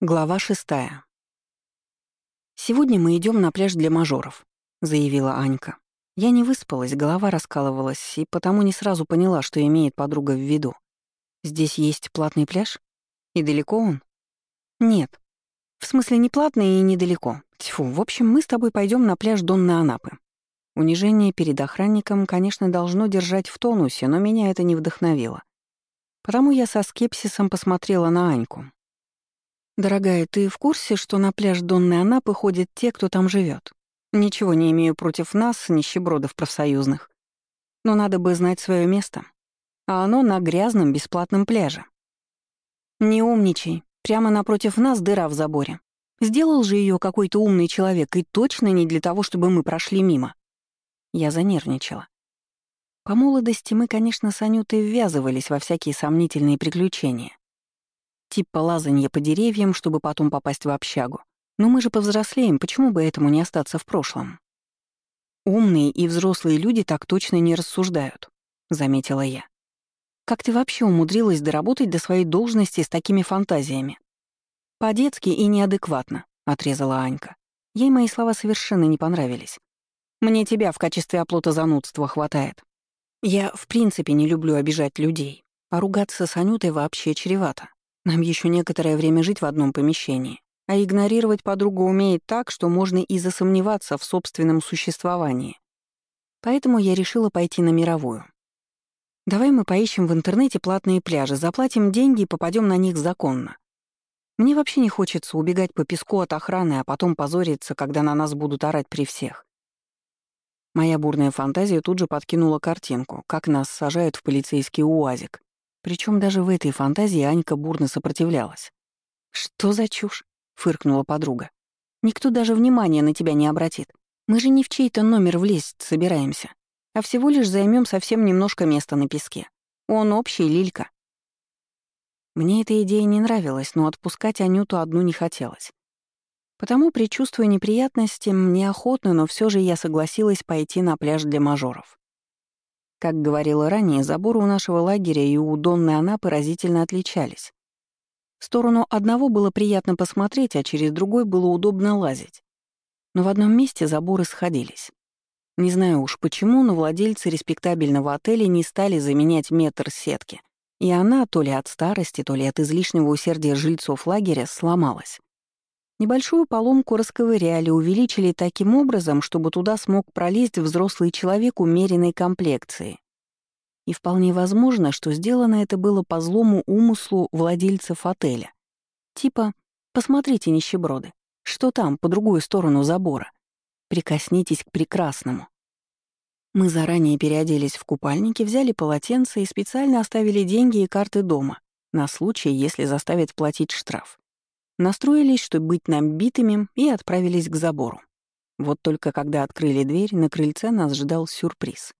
Глава шестая. «Сегодня мы идем на пляж для мажоров», — заявила Анька. Я не выспалась, голова раскалывалась, и потому не сразу поняла, что имеет подруга в виду. «Здесь есть платный пляж? И далеко он?» «Нет. В смысле, не платный и недалеко. Тьфу, в общем, мы с тобой пойдем на пляж Донны Анапы». Унижение перед охранником, конечно, должно держать в тонусе, но меня это не вдохновило. Потому я со скепсисом посмотрела на Аньку. «Дорогая, ты в курсе, что на пляж Донны Анапы ходят те, кто там живет? Ничего не имею против нас, нищебродов профсоюзных. Но надо бы знать свое место. А оно на грязном бесплатном пляже. Не умничай. Прямо напротив нас дыра в заборе. Сделал же ее какой-то умный человек, и точно не для того, чтобы мы прошли мимо. Я занервничала. По молодости мы, конечно, с Анютой ввязывались во всякие сомнительные приключения типа лазанья по деревьям, чтобы потом попасть в общагу. Но мы же повзрослеем, почему бы этому не остаться в прошлом? Умные и взрослые люди так точно не рассуждают, заметила я. Как ты вообще умудрилась доработать до своей должности с такими фантазиями? По-детски и неадекватно, отрезала Анька. Ей мои слова совершенно не понравились. Мне тебя в качестве оплота занудства хватает. Я в принципе не люблю обижать людей, а ругаться с Анютой вообще чревато. Нам еще некоторое время жить в одном помещении, а игнорировать подругу умеет так, что можно и засомневаться в собственном существовании. Поэтому я решила пойти на мировую. Давай мы поищем в интернете платные пляжи, заплатим деньги и попадем на них законно. Мне вообще не хочется убегать по песку от охраны, а потом позориться, когда на нас будут орать при всех. Моя бурная фантазия тут же подкинула картинку, как нас сажают в полицейский уазик. Причем даже в этой фантазии Анька бурно сопротивлялась. «Что за чушь?» — фыркнула подруга. «Никто даже внимания на тебя не обратит. Мы же не в чей-то номер влезть собираемся, а всего лишь займем совсем немножко места на песке. Он общий, Лилька». Мне эта идея не нравилась, но отпускать Анюту одну не хотелось. Потому, предчувствуя неприятности, неохотно, но все же я согласилась пойти на пляж для мажоров. Как говорила ранее, заборы у нашего лагеря и у Донны Анапы разительно отличались. В сторону одного было приятно посмотреть, а через другой было удобно лазить. Но в одном месте заборы сходились. Не знаю уж почему, но владельцы респектабельного отеля не стали заменять метр сетки, и она, то ли от старости, то ли от излишнего усердия жильцов лагеря, сломалась. Небольшую поломку расковыряли, увеличили таким образом, чтобы туда смог пролезть взрослый человек умеренной комплекции. И вполне возможно, что сделано это было по злому умыслу владельцев отеля. Типа «посмотрите, нищеброды, что там, по другую сторону забора? Прикоснитесь к прекрасному». Мы заранее переоделись в купальники, взяли полотенце и специально оставили деньги и карты дома, на случай, если заставят платить штраф. Настроились, чтобы быть нам битыми, и отправились к забору. Вот только когда открыли дверь, на крыльце нас ждал сюрприз.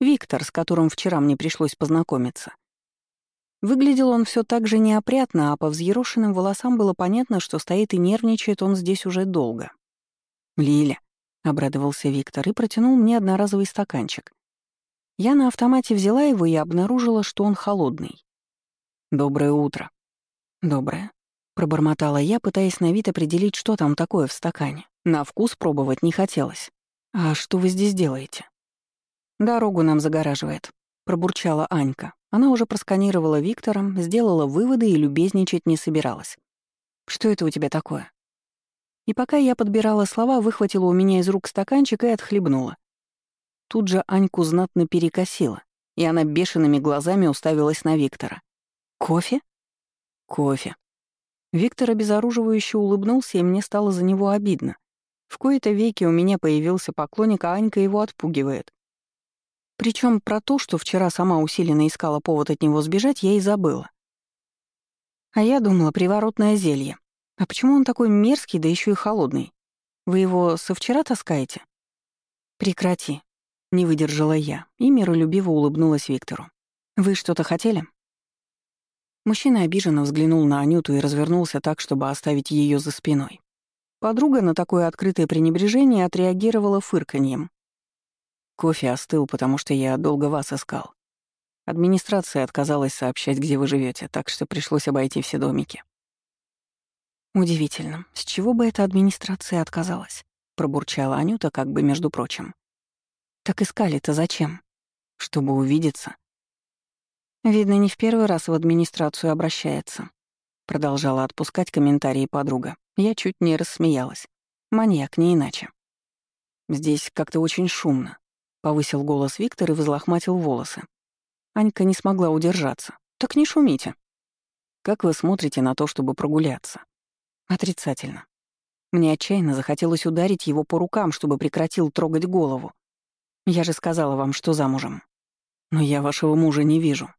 Виктор, с которым вчера мне пришлось познакомиться. Выглядел он все так же неопрятно, а по взъерошенным волосам было понятно, что стоит и нервничает он здесь уже долго. «Лиля», — обрадовался Виктор и протянул мне одноразовый стаканчик. Я на автомате взяла его и обнаружила, что он холодный. «Доброе утро». «Доброе», Пробормотала я, пытаясь на вид определить, что там такое в стакане. На вкус пробовать не хотелось. «А что вы здесь делаете?» «Дорогу нам загораживает», — пробурчала Анька. Она уже просканировала Виктора, сделала выводы и любезничать не собиралась. «Что это у тебя такое?» И пока я подбирала слова, выхватила у меня из рук стаканчик и отхлебнула. Тут же Аньку знатно перекосила, и она бешеными глазами уставилась на Виктора. «Кофе?» «Кофе», Виктор обезоруживающе улыбнулся, и мне стало за него обидно. В кои-то веки у меня появился поклонник, а Анька его отпугивает. Причем про то, что вчера сама усиленно искала повод от него сбежать, я и забыла. А я думала, приворотное зелье. А почему он такой мерзкий, да еще и холодный? Вы его со вчера таскаете? Прекрати. Не выдержала я, и миролюбиво улыбнулась Виктору. Вы что-то хотели? Мужчина обиженно взглянул на Анюту и развернулся так, чтобы оставить ее за спиной. Подруга на такое открытое пренебрежение отреагировала фырканьем. Кофе остыл, потому что я долго вас искал. Администрация отказалась сообщать, где вы живете, так что пришлось обойти все домики. Удивительно, с чего бы эта администрация отказалась? Пробурчала Анюта, как бы между прочим. Так искали-то зачем? Чтобы увидеться. Видно, не в первый раз в администрацию обращается. Продолжала отпускать комментарии подруга. Я чуть не рассмеялась. Маньяк, не иначе. Здесь как-то очень шумно. Повысил голос Виктор и взлохматил волосы. Анька не смогла удержаться. Так не шумите. Как вы смотрите на то, чтобы прогуляться? Отрицательно. Мне отчаянно захотелось ударить его по рукам, чтобы прекратил трогать голову. Я же сказала вам, что замужем. Но я вашего мужа не вижу.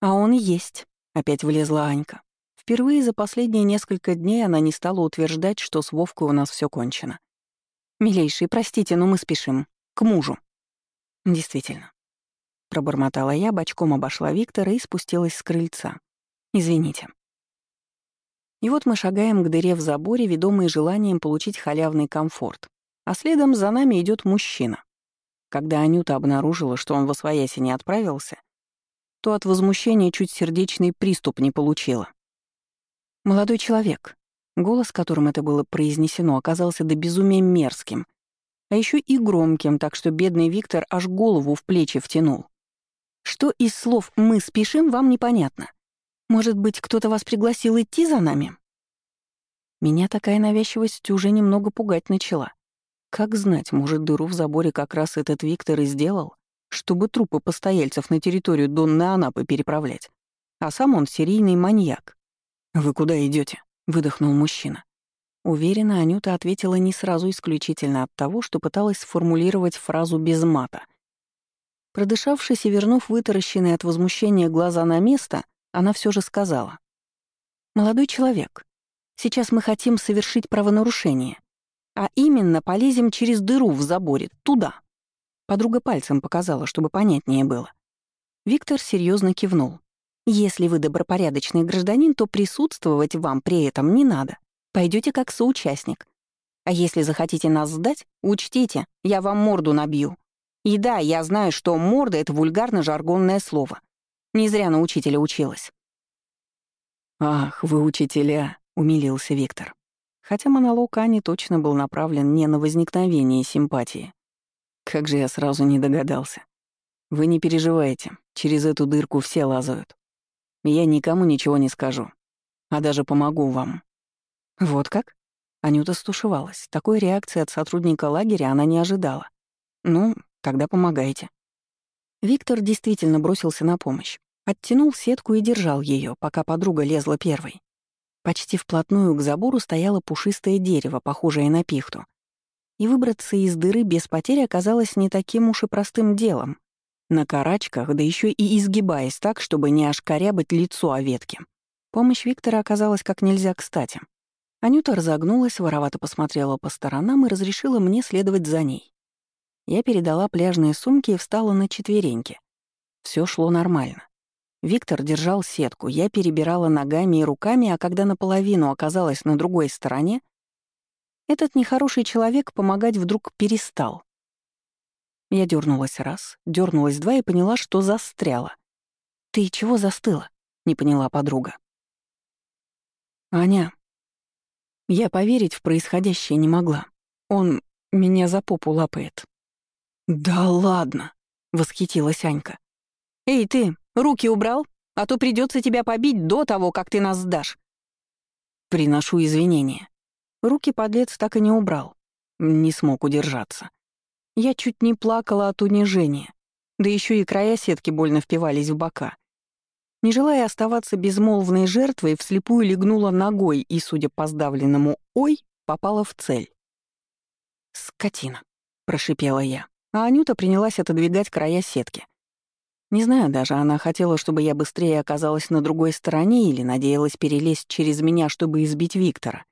А он есть, опять влезла Анька. Впервые за последние несколько дней она не стала утверждать, что с Вовкой у нас все кончено. «Милейший, простите, но мы спешим. К мужу». «Действительно». Пробормотала я, бочком обошла Виктора и спустилась с крыльца. «Извините». И вот мы шагаем к дыре в заборе, ведомые желанием получить халявный комфорт. А следом за нами идет мужчина. Когда Анюта обнаружила, что он во свояси не отправился, то от возмущения чуть сердечный приступ не получила. Молодой человек, голос, которым это было произнесено, оказался до безумия мерзким, а еще и громким, так что бедный Виктор аж голову в плечи втянул. Что из слов «мы спешим» вам непонятно? Может быть, кто-то вас пригласил идти за нами?» Меня такая навязчивость уже немного пугать начала. Как знать, может, дыру в заборе как раз этот Виктор и сделал, чтобы трупы постояльцев на территорию Донны Анапы переправлять. А сам он серийный маньяк. «Вы куда идете? выдохнул мужчина. Уверена, Анюта ответила не сразу исключительно от того, что пыталась сформулировать фразу без мата. Продышавшись и вернув вытаращенные от возмущения глаза на место, она все же сказала. «Молодой человек, сейчас мы хотим совершить правонарушение, а именно полезем через дыру в заборе, туда». Подруга пальцем показала, чтобы понятнее было. Виктор серьезно кивнул. «Если вы добропорядочный гражданин, то присутствовать вам при этом не надо. Пойдете как соучастник. А если захотите нас сдать, учтите, я вам морду набью. И да, я знаю, что морда — это вульгарно-жаргонное слово. Не зря на учителя училась». «Ах, вы учителя», — умилился Виктор. Хотя монолог Ани точно был направлен не на возникновение симпатии. Как же я сразу не догадался. Вы не переживайте, через эту дырку все лазают. Я никому ничего не скажу, а даже помогу вам. Вот как? Анюта стушевалась. Такой реакции от сотрудника лагеря она не ожидала. Ну, тогда помогайте. Виктор действительно бросился на помощь. Оттянул сетку и держал ее, пока подруга лезла первой. Почти вплотную к забору стояло пушистое дерево, похожее на пихту. И выбраться из дыры без потери оказалось не таким уж и простым делом. На карачках, да еще и изгибаясь так, чтобы не ошкорябать лицо о ветке. Помощь Виктора оказалась как нельзя кстати. Анюта разогнулась, воровато посмотрела по сторонам и разрешила мне следовать за ней. Я передала пляжные сумки и встала на четвереньки. Все шло нормально. Виктор держал сетку, я перебирала ногами и руками, а когда наполовину оказалась на другой стороне, этот нехороший человек помогать вдруг перестал. Я дернулась раз, дернулась два и поняла, что застряла. «Ты чего застыла?» — не поняла подруга. «Аня». Я поверить в происходящее не могла. Он меня за попу лапает. «Да ладно!» — восхитилась Анька. «Эй, ты, руки убрал? А то придется тебя побить до того, как ты нас сдашь». Приношу извинения. Руки подлец так и не убрал. Не смог удержаться. Я чуть не плакала от унижения. Да еще и края сетки больно впивались в бока. Не желая оставаться безмолвной жертвой, вслепую легнула ногой и, судя по сдавленному «ой», попала в цель. «Скотина», — прошипела я а Анюта принялась отодвигать края сетки. Не знаю даже, она хотела, чтобы я быстрее оказалась на другой стороне или надеялась перелезть через меня, чтобы избить Виктора.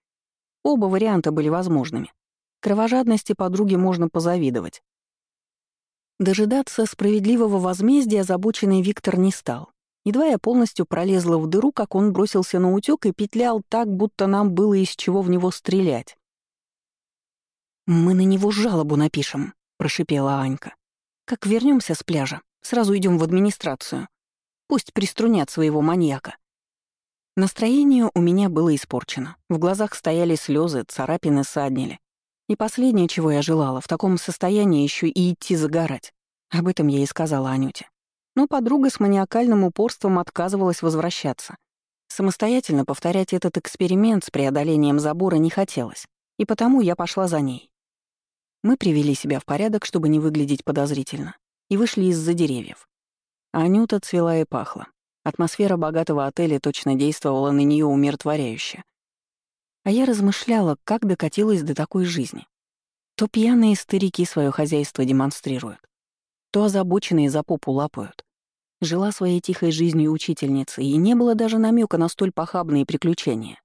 Оба варианта были возможными. Кровожадности подруги можно позавидовать. Дожидаться справедливого возмездия озабоченный Виктор не стал. Едва я полностью пролезла в дыру, как он бросился на утёк и петлял так, будто нам было из чего в него стрелять. «Мы на него жалобу напишем», — прошипела Анька. «Как вернемся с пляжа, сразу идем в администрацию. Пусть приструнят своего маньяка». Настроение у меня было испорчено. В глазах стояли слезы, царапины саднили. И последнее, чего я желала, в таком состоянии еще и идти загорать. Об этом я и сказала Анюте. Но подруга с маниакальным упорством отказывалась возвращаться. Самостоятельно повторять этот эксперимент с преодолением забора не хотелось, и потому я пошла за ней. Мы привели себя в порядок, чтобы не выглядеть подозрительно, и вышли из-за деревьев. Анюта цвела и пахла. Атмосфера богатого отеля точно действовала на нее умиротворяюще. А я размышляла, как докатилась до такой жизни. То пьяные старики свое хозяйство демонстрируют, то озабоченные за попу лапают. Жила своей тихой жизнью учительница, и не было даже намека на столь похабные приключения.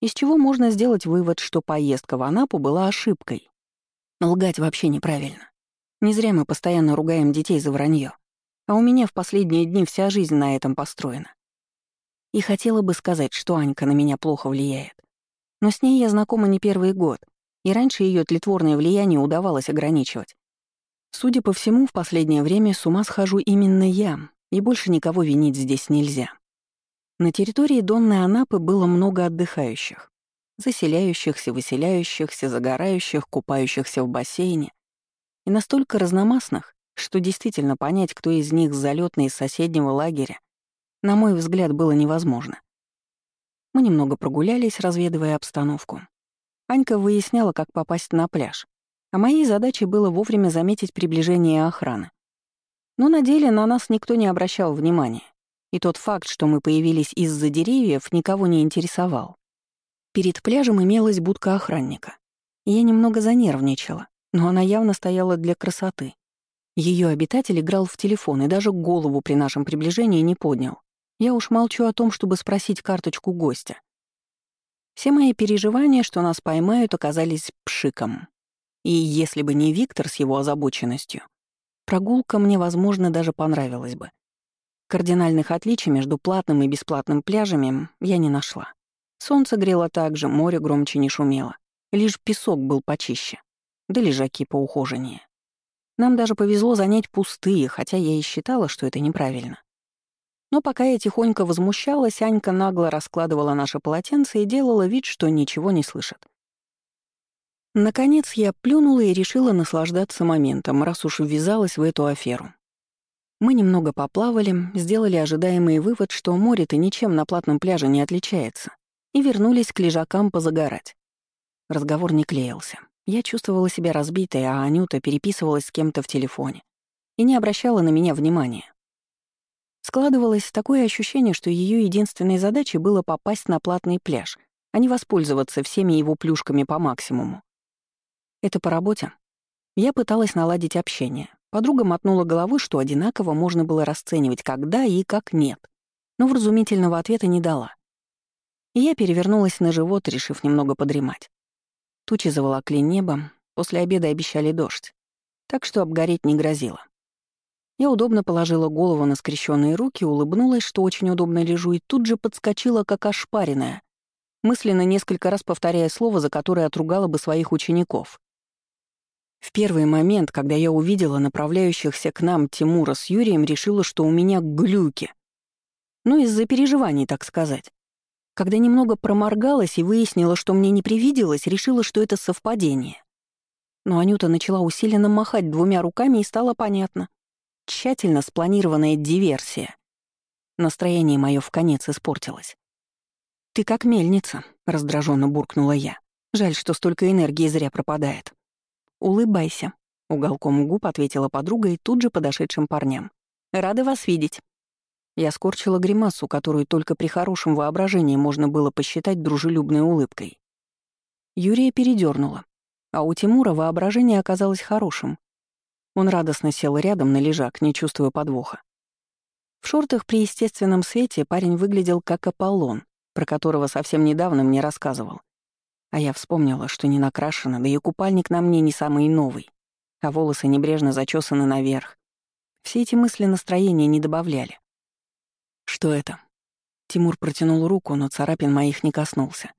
Из чего можно сделать вывод, что поездка в Анапу была ошибкой. Лгать вообще неправильно. Не зря мы постоянно ругаем детей за вранье. А у меня в последние дни вся жизнь на этом построена. И хотела бы сказать, что Анька на меня плохо влияет. Но с ней я знакома не первый год, и раньше ее тлетворное влияние удавалось ограничивать. Судя по всему, в последнее время с ума схожу именно я, и больше никого винить здесь нельзя. На территории Донной Анапы было много отдыхающих. Заселяющихся, выселяющихся, загорающих, купающихся в бассейне. И настолько разномастных, что действительно понять, кто из них залетный из соседнего лагеря, на мой взгляд, было невозможно. Мы немного прогулялись, разведывая обстановку. Анька выясняла, как попасть на пляж, а моей задачей было вовремя заметить приближение охраны. Но на деле на нас никто не обращал внимания, и тот факт, что мы появились из-за деревьев, никого не интересовал. Перед пляжем имелась будка охранника. Я немного занервничала, но она явно стояла для красоты, ее обитатель играл в телефон и даже голову при нашем приближении не поднял. Я уж молчу о том, чтобы спросить карточку гостя. Все мои переживания, что нас поймают, оказались пшиком. И если бы не Виктор с его озабоченностью, прогулка мне, возможно, даже понравилась бы. Кардинальных отличий между платным и бесплатным пляжами я не нашла. Солнце грело так же, море громче не шумело. Лишь песок был почище, да лежаки поухоженнее. Нам даже повезло занять пустые, хотя я и считала, что это неправильно. Но пока я тихонько возмущалась, Анька нагло раскладывала наше полотенце и делала вид, что ничего не слышит. Наконец я плюнула и решила наслаждаться моментом, раз уж ввязалась в эту аферу. Мы немного поплавали, сделали ожидаемый вывод, что море-то ничем на платном пляже не отличается, и вернулись к лежакам позагорать. Разговор не клеился. Я чувствовала себя разбитой, а Анюта переписывалась с кем-то в телефоне и не обращала на меня внимания. Складывалось такое ощущение, что ее единственной задачей было попасть на платный пляж, а не воспользоваться всеми его плюшками по максимуму. Это по работе. Я пыталась наладить общение. Подруга мотнула головой, что одинаково можно было расценивать когда и как нет, но вразумительного ответа не дала. И я перевернулась на живот, решив немного подремать. Тучи заволокли небо, после обеда обещали дождь, так что обгореть не грозило. Я удобно положила голову на скрещенные руки, улыбнулась, что очень удобно лежу, и тут же подскочила, как ошпаренная, мысленно несколько раз повторяя слово, за которое отругала бы своих учеников. В первый момент, когда я увидела направляющихся к нам Тимура с Юрием, решила, что у меня глюки. Ну, из-за переживаний, так сказать. Когда немного проморгалась и выяснила, что мне не привиделось, решила, что это совпадение. Но Анюта начала усиленно махать двумя руками, и стало понятно. Тщательно спланированная диверсия. Настроение мое в конец испортилось. «Ты как мельница», — раздраженно буркнула я. «Жаль, что столько энергии зря пропадает». «Улыбайся», — уголком губ ответила подруга и тут же подошедшим парням. «Рада вас видеть». Я скорчила гримасу, которую только при хорошем воображении можно было посчитать дружелюбной улыбкой. Юрия передернула, а у Тимура воображение оказалось хорошим. Он радостно сел рядом на лежак, не чувствуя подвоха. В шортах при естественном свете парень выглядел как Аполлон, про которого совсем недавно мне рассказывал. А я вспомнила, что не накрашена, да и купальник на мне не самый новый, а волосы небрежно зачесаны наверх. Все эти мысли настроения не добавляли. «Что это?» Тимур протянул руку, но царапин моих не коснулся.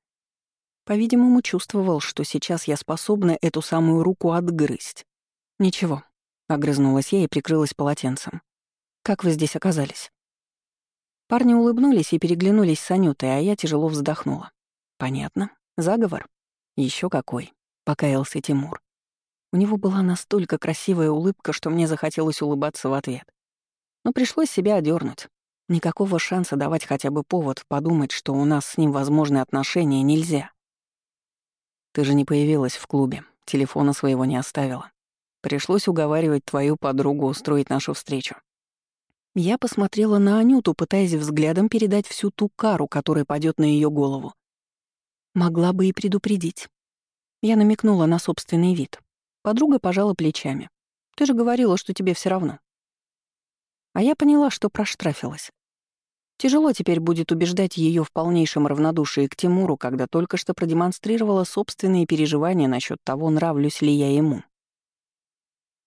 По-видимому, чувствовал, что сейчас я способна эту самую руку отгрызть. «Ничего», — огрызнулась я и прикрылась полотенцем. «Как вы здесь оказались?» Парни улыбнулись и переглянулись с Анютой, а я тяжело вздохнула. Понятно. Заговор? Еще какой, покаялся Тимур. У него была настолько красивая улыбка, что мне захотелось улыбаться в ответ. Но пришлось себя одернуть. Никакого шанса давать хотя бы повод подумать, что у нас с ним возможны отношения, нельзя. Ты же не появилась в клубе, телефона своего не оставила. Пришлось уговаривать твою подругу устроить нашу встречу. Я посмотрела на Анюту, пытаясь взглядом передать всю ту кару, которая падет на ее голову. Могла бы и предупредить. Я намекнула на собственный вид. Подруга пожала плечами. «Ты же говорила, что тебе все равно». А я поняла, что проштрафилась. Тяжело теперь будет убеждать ее в полнейшем равнодушии к Тимуру, когда только что продемонстрировала собственные переживания насчет того, нравлюсь ли я ему.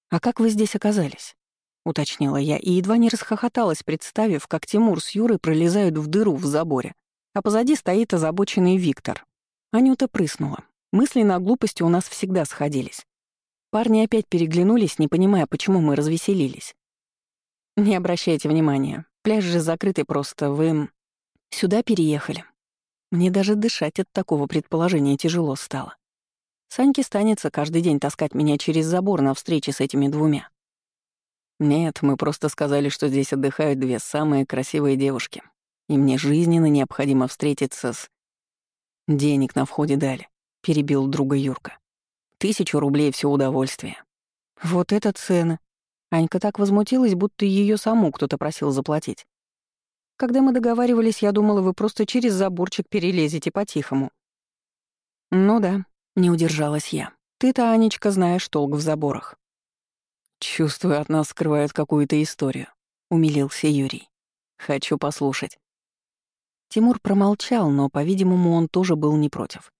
«А как вы здесь оказались?» — уточнила я и едва не расхохоталась, представив, как Тимур с Юрой пролезают в дыру в заборе, а позади стоит озабоченный Виктор. Анюта прыснула. Мысли на глупости у нас всегда сходились. Парни опять переглянулись, не понимая, почему мы развеселились. «Не обращайте внимания. Пляж же закрытый просто. Вы сюда переехали». Мне даже дышать от такого предположения тяжело стало. Саньке станется каждый день таскать меня через забор на встрече с этими двумя. Нет, мы просто сказали, что здесь отдыхают две самые красивые девушки, и мне жизненно необходимо встретиться с... Денег на входе дали, перебил друга Юрка. Тысячу рублей все удовольствие. Вот это цены. Анька так возмутилась, будто ее саму кто-то просил заплатить. Когда мы договаривались, я думала, вы просто через заборчик перелезете по-тихому. Ну да, не удержалась я. Ты-то, Анечка, знаешь толк в заборах. Чувствую, от нас скрывают какую-то историю, умилился Юрий. Хочу послушать. Тимур промолчал, но, по-видимому, он тоже был не против.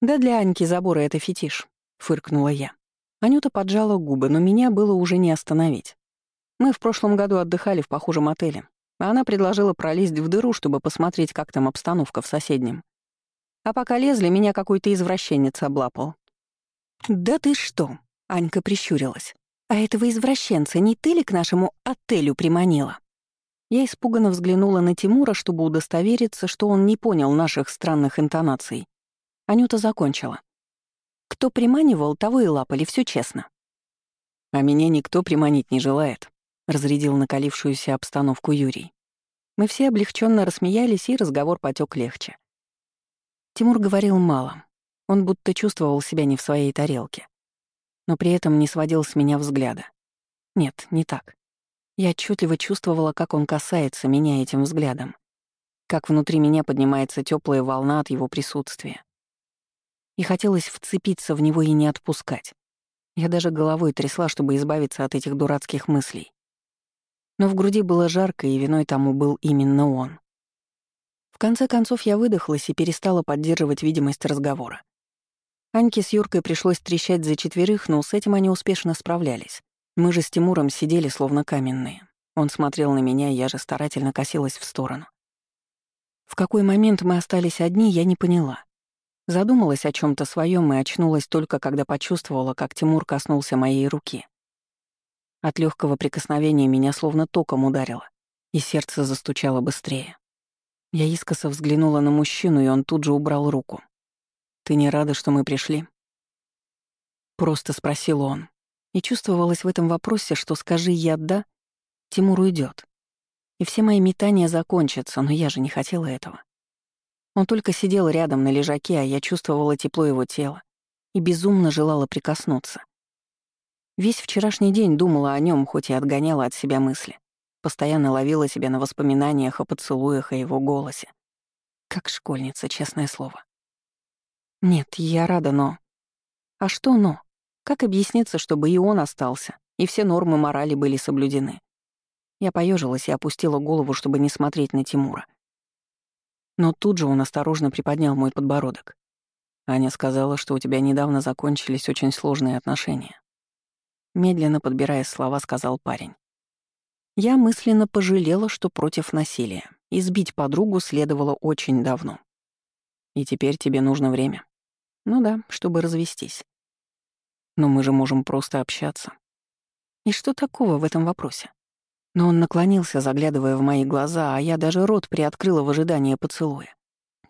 «Да для Аньки заборы это фетиш», — фыркнула я. Анюта поджала губы, но меня было уже не остановить. Мы в прошлом году отдыхали в похожем отеле, а она предложила пролезть в дыру, чтобы посмотреть, как там обстановка в соседнем. А пока лезли, меня какой-то извращенец облапал. «Да ты что?» — Анька прищурилась. «А этого извращенца не ты ли к нашему отелю приманила?» Я испуганно взглянула на Тимура, чтобы удостовериться, что он не понял наших странных интонаций. Анюта закончила. Кто приманивал, того и лапали, все честно. А меня никто приманить не желает, разрядил накалившуюся обстановку Юрий. Мы все облегченно рассмеялись, и разговор потек легче. Тимур говорил мало. Он будто чувствовал себя не в своей тарелке. Но при этом не сводил с меня взгляда. Нет, не так. Я отчетливо чувствовала, как он касается меня этим взглядом. Как внутри меня поднимается теплая волна от его присутствия и хотелось вцепиться в него и не отпускать. Я даже головой трясла, чтобы избавиться от этих дурацких мыслей. Но в груди было жарко, и виной тому был именно он. В конце концов я выдохлась и перестала поддерживать видимость разговора. Аньке с Юркой пришлось трещать за четверых, но с этим они успешно справлялись. Мы же с Тимуром сидели словно каменные. Он смотрел на меня, я же старательно косилась в сторону. В какой момент мы остались одни, я не поняла. Задумалась о чем то своем и очнулась только, когда почувствовала, как Тимур коснулся моей руки. От легкого прикосновения меня словно током ударило, и сердце застучало быстрее. Я искоса взглянула на мужчину, и он тут же убрал руку. «Ты не рада, что мы пришли?» Просто спросил он. И чувствовалось в этом вопросе, что скажи я «да», Тимур уйдет. И все мои метания закончатся, но я же не хотела этого. Он только сидел рядом на лежаке, а я чувствовала тепло его тела и безумно желала прикоснуться. Весь вчерашний день думала о нем, хоть и отгоняла от себя мысли. Постоянно ловила себя на воспоминаниях о поцелуях, о его голосе. Как школьница, честное слово. Нет, я рада, но... А что но? Как объясниться, чтобы и он остался, и все нормы морали были соблюдены? Я поежилась и опустила голову, чтобы не смотреть на Тимура. Но тут же он осторожно приподнял мой подбородок. Аня сказала, что у тебя недавно закончились очень сложные отношения. Медленно подбирая слова, сказал парень. Я мысленно пожалела, что против насилия. Избить подругу следовало очень давно. И теперь тебе нужно время. Ну да, чтобы развестись. Но мы же можем просто общаться. И что такого в этом вопросе? Но он наклонился, заглядывая в мои глаза, а я даже рот приоткрыла в ожидании поцелуя.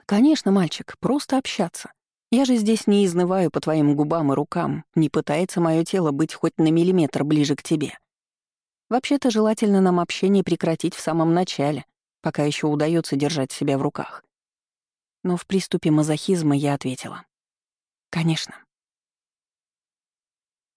«Конечно, мальчик, просто общаться. Я же здесь не изнываю по твоим губам и рукам, не пытается мое тело быть хоть на миллиметр ближе к тебе. Вообще-то желательно нам общение прекратить в самом начале, пока еще удается держать себя в руках. Но в приступе мазохизма я ответила. «Конечно».